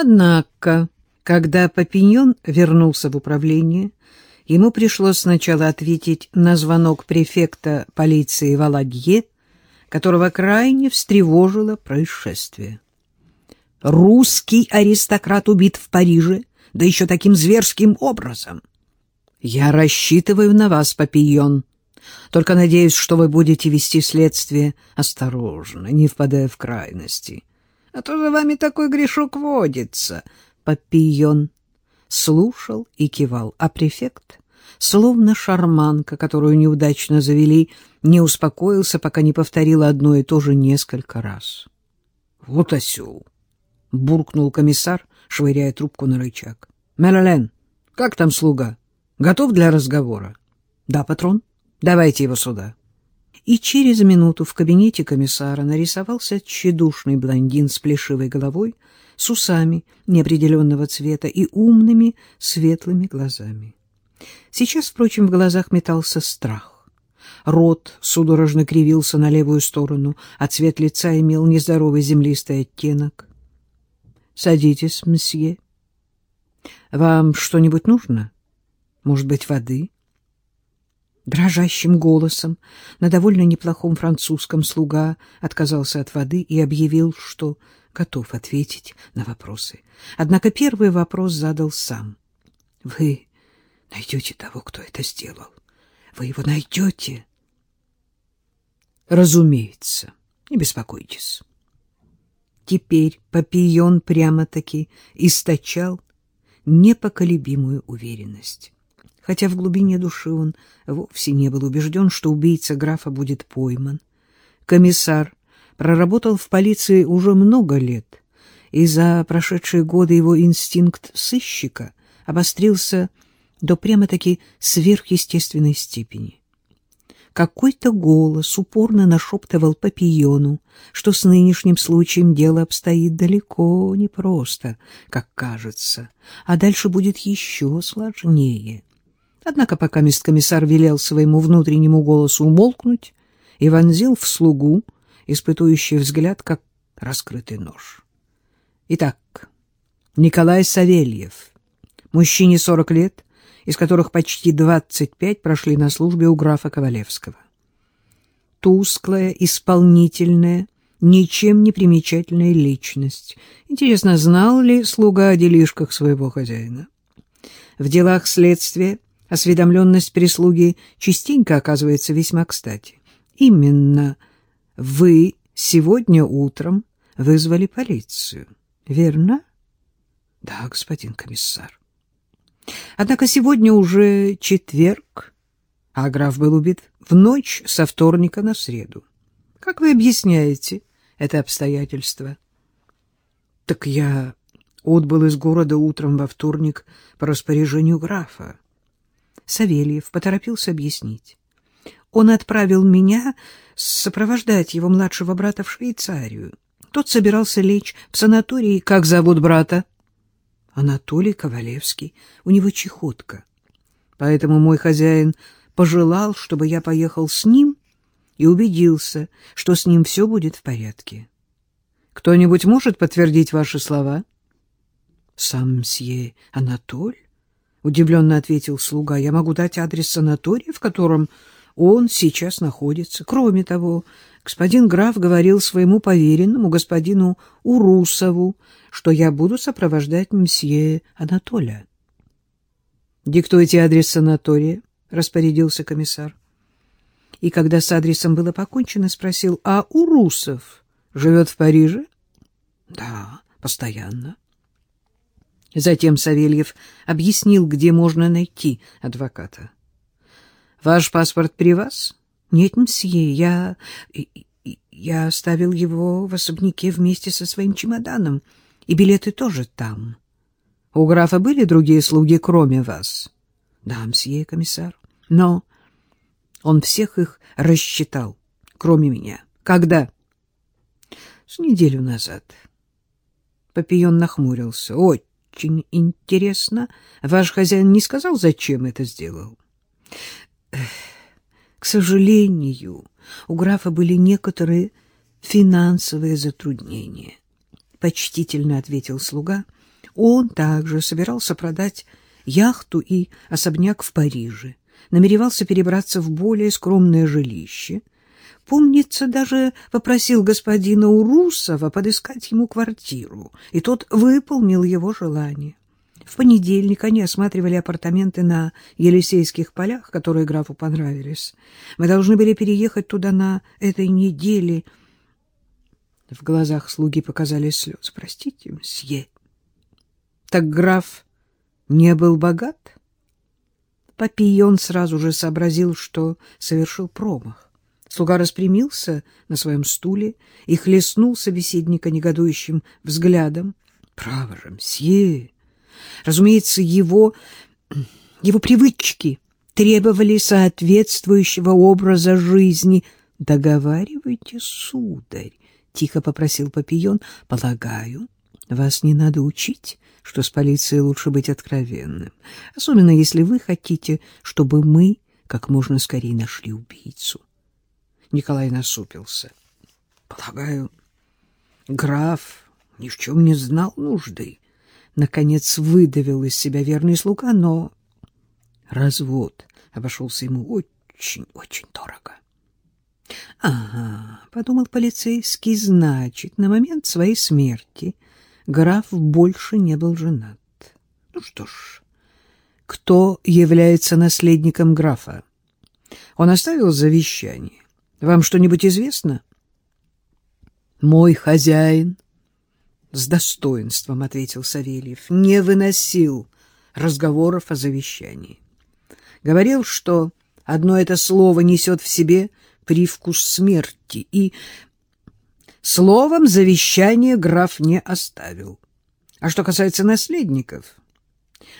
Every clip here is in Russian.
Однако, когда Папиньон вернулся в управление, ему пришлось сначала ответить на звонок префекта полиции Валагье, которого крайне встревожило происшествие. «Русский аристократ убит в Париже, да еще таким зверским образом!» «Я рассчитываю на вас, Папион. Только надеюсь, что вы будете вести следствие осторожно, не впадая в крайности. А то за вами такой грешок водится». Папион слушал и кивал, а префект, словно шарманка, которую неудачно завели, не успокоился, пока не повторил одно и то же несколько раз. — Вот осел! — буркнул комиссар, швыряя трубку на рычаг. — Мерлен, как там слуга? Готов для разговора? — Да, патрон. Давайте его сюда. И через минуту в кабинете комиссара нарисовался тщедушный блондин с плешивой головой, с усами неопределенного цвета и умными светлыми глазами. Сейчас, впрочем, в глазах метался страх. Рот судорожно кривился на левую сторону, а цвет лица имел нездоровый землистый оттенок. — Садитесь, мсье. — Вам что-нибудь нужно? Может быть, воды? Дрожащим голосом на довольно неплохом французском слуга отказался от воды и объявил, что готов ответить на вопросы. Однако первый вопрос задал сам. — Вы найдете того, кто это сделал? Вы его найдете? — Разумеется. Не беспокойтесь. Теперь Папион прямо-таки источал непоколебимую уверенность. Хотя в глубине души он вовсе не был убежден, что убийца графа будет пойман. Комиссар проработал в полиции уже много лет, и за прошедшие годы его инстинкт сыщика обострился до прямо-таки сверхъестественной степени. Какой-то голос упорно нашептывал Папиону, что с нынешним случаем дело обстоит далеко не просто, как кажется, а дальше будет еще сложнее. Однако пока комиссар велел своему внутреннему голосу умолкнуть и вонзил в слугу испытующий взгляд, как раскрытый нож. Итак, Николай Савельев, мужчине 40 лет, из которых почти 25 прошли на службе у графа Ковалевского. Тусклая, исполнительная, ничем не примечательная личность. Интересно, знал ли слуга о делишках своего хозяина? В делах следствия осведомленность прислуги частенько оказывается весьма кстати. Именно вы сегодня утром вызвали полицию, верно? Да, господин комиссар. Однако сегодня уже четверг, а граф был убит в ночь со вторника на среду. Как вы объясняете это обстоятельство? Так я отбыл из города утром во вторник по распоряжению графа. Савельев поторопился объяснить. Он отправил меня сопровождать его младшего брата в Швейцарию. Тот собирался лечь в санатории. Как зовут брата? Анатолий Ковалевский. У него чехотка. Поэтому мой хозяин пожелал, чтобы я поехал с ним и убедился, что с ним все будет в порядке. Кто-нибудь может подтвердить ваши слова? Сам мсье Анатоль? Удивленно ответил слуга. Я могу дать адрес санатория, в котором он сейчас находится. Кроме того, господин граф говорил своему поверенному, господину Урусову, что я буду сопровождать мсье Анатоля. — Диктуйте адрес санатория, — распорядился комиссар. И когда с адресом было покончено, спросил, — а Урусов живет в Париже? — Да, постоянно. Затем Савельев объяснил, где можно найти адвоката. Ваш паспорт при вас? Нет, мсье, я... Я оставил его в особняке вместе со своим чемоданом, и билеты тоже там. У графа были другие слуги, кроме вас? Да, мсье, комиссар. Но он всех их рассчитал, кроме меня. Когда? С неделю назад. Папион нахмурился. Очень интересно. Ваш хозяин не сказал, зачем это сделал? К сожалению, у графа были некоторые финансовые затруднения, — почтительно ответил слуга, Он также собирался продать яхту и особняк в Париже, намеревался перебраться в более скромное жилище. Помнится, даже попросил господина Урусова подыскать ему квартиру, и тот выполнил его желание. В понедельник они осматривали апартаменты на Елисейских полях, которые графу понравились. Мы должны были переехать туда на этой неделе. В глазах слуги показались слезы. Простите, мсье. Так граф не был богат? Папион сразу же сообразил, что совершил промах. Слуга распрямился на своем стуле и хлестнул собеседника негодующим взглядом. — Право же, мсье! Разумеется, его, его привычки требовали соответствующего образа жизни. — Договаривайте, сударь, — тихо попросил Папион. — Полагаю, вас не надо учить, что с полицией лучше быть откровенным, особенно если вы хотите, чтобы мы как можно скорее нашли убийцу. Николай насупился. — Полагаю, граф ни в чем не знал нужды. Наконец выдавил из себя верный слуга, но развод обошелся ему очень-очень дорого. — Ага, — подумал полицейский, — значит, на момент своей смерти граф больше не был женат. Ну что ж, кто является наследником графа? Он оставил завещание. Вам что-нибудь известно? — Мой хозяин с достоинством ответил Савельев, не выносил разговоров о завещании. Говорил, что одно это слово несет в себе привкус смерти, и словом завещание граф не оставил. А что касается наследников,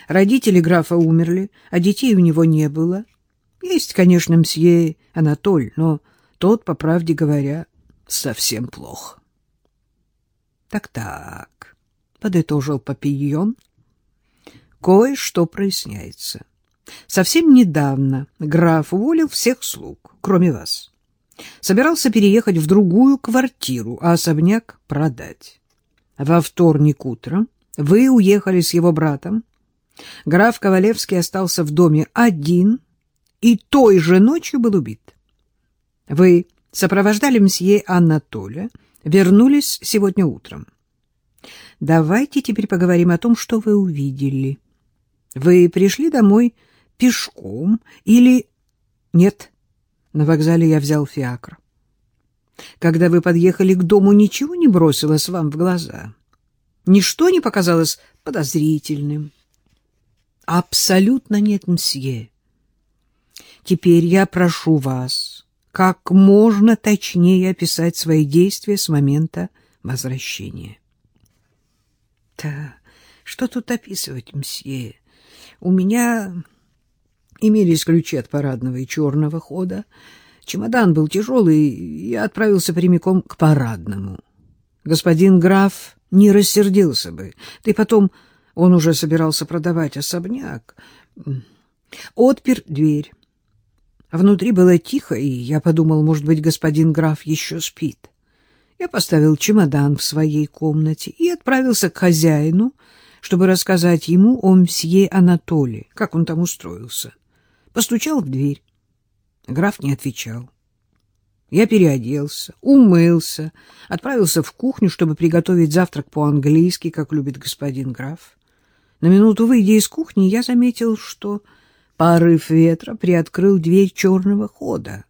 родители графа умерли, а детей у него не было. Есть, конечно, мсье Анатоль, но тот, по правде говоря, совсем плохо. Так-так, подытожил Папийон. Кое-что проясняется. Совсем недавно граф уволил всех слуг, кроме вас. Собирался переехать в другую квартиру, а особняк продать. Во вторник утром вы уехали с его братом. Граф Ковалевский остался в доме один и той же ночью был убит. Вы сопровождали мсье Анатолия, вернулись сегодня утром. Давайте теперь поговорим о том, что вы увидели. Вы пришли домой пешком или... Нет, на вокзале я взял фиакр. Когда вы подъехали к дому, ничего не бросилось вам в глаза? Ничто не показалось подозрительным? Абсолютно нет, мсье. Теперь я прошу вас как можно точнее описать свои действия с момента возвращения. Да, что тут описывать, мсье? У меня имелись ключи от парадного и черного хода. Чемодан был тяжелый, и я отправился прямиком к парадному. Господин граф не рассердился бы. И потом он уже собирался продавать особняк. Отпер дверь. Внутри было тихо, и я подумал, может быть, господин граф еще спит. Я поставил чемодан в своей комнате и отправился к хозяину, чтобы рассказать ему о мсье Анатоле, как он там устроился. Постучал в дверь. Граф не отвечал. Я переоделся, умылся, отправился в кухню, чтобы приготовить завтрак по-английски, как любит господин граф. На минуту выйдя из кухни, я заметил, что Порыв ветра приоткрыл дверь черного хода.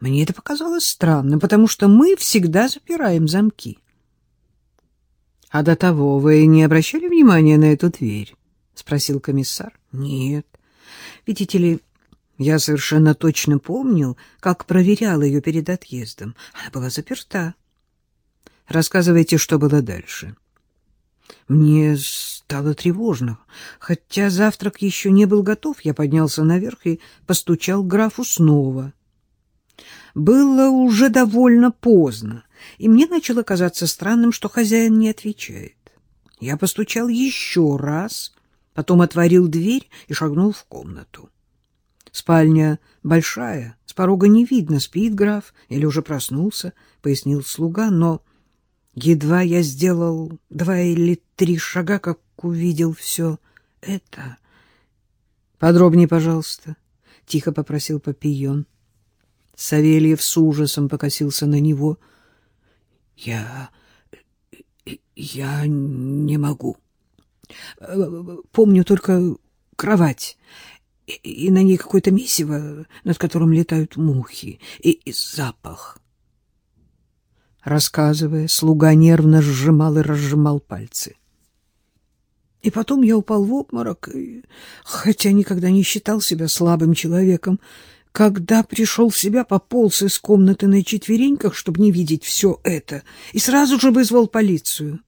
Мне это показалось странным, потому что мы всегда запираем замки. — А до того вы не обращали внимания на эту дверь? — спросил комиссар. — Нет. Видите ли, я совершенно точно помнил, как проверял ее перед отъездом. Она была заперта. — Рассказывайте, что было дальше. Мне стало тревожно. Хотя завтрак еще не был готов, я поднялся наверх и постучал графу снова. Было уже довольно поздно, и мне начало казаться странным, что хозяин не отвечает. Я постучал еще раз, потом отворил дверь и шагнул в комнату. Спальня большая, с порога не видно, спит граф или уже проснулся, — пояснил слуга, но Едва я сделал два или три шага, как увидел все это. Подробнее, пожалуйста, — тихо попросил Папион. Савельев с ужасом покосился на него. — Я... я не могу. Помню только кровать, и на ней какое-то месиво, над которым летают мухи, и, и запах. Рассказывая, слуга нервно сжимал и разжимал пальцы. И потом я упал в обморок, хотя никогда не считал себя слабым человеком. Когда пришел в себя, пополз из комнаты на четвереньках, чтобы не видеть все это, и сразу же вызвал полицию.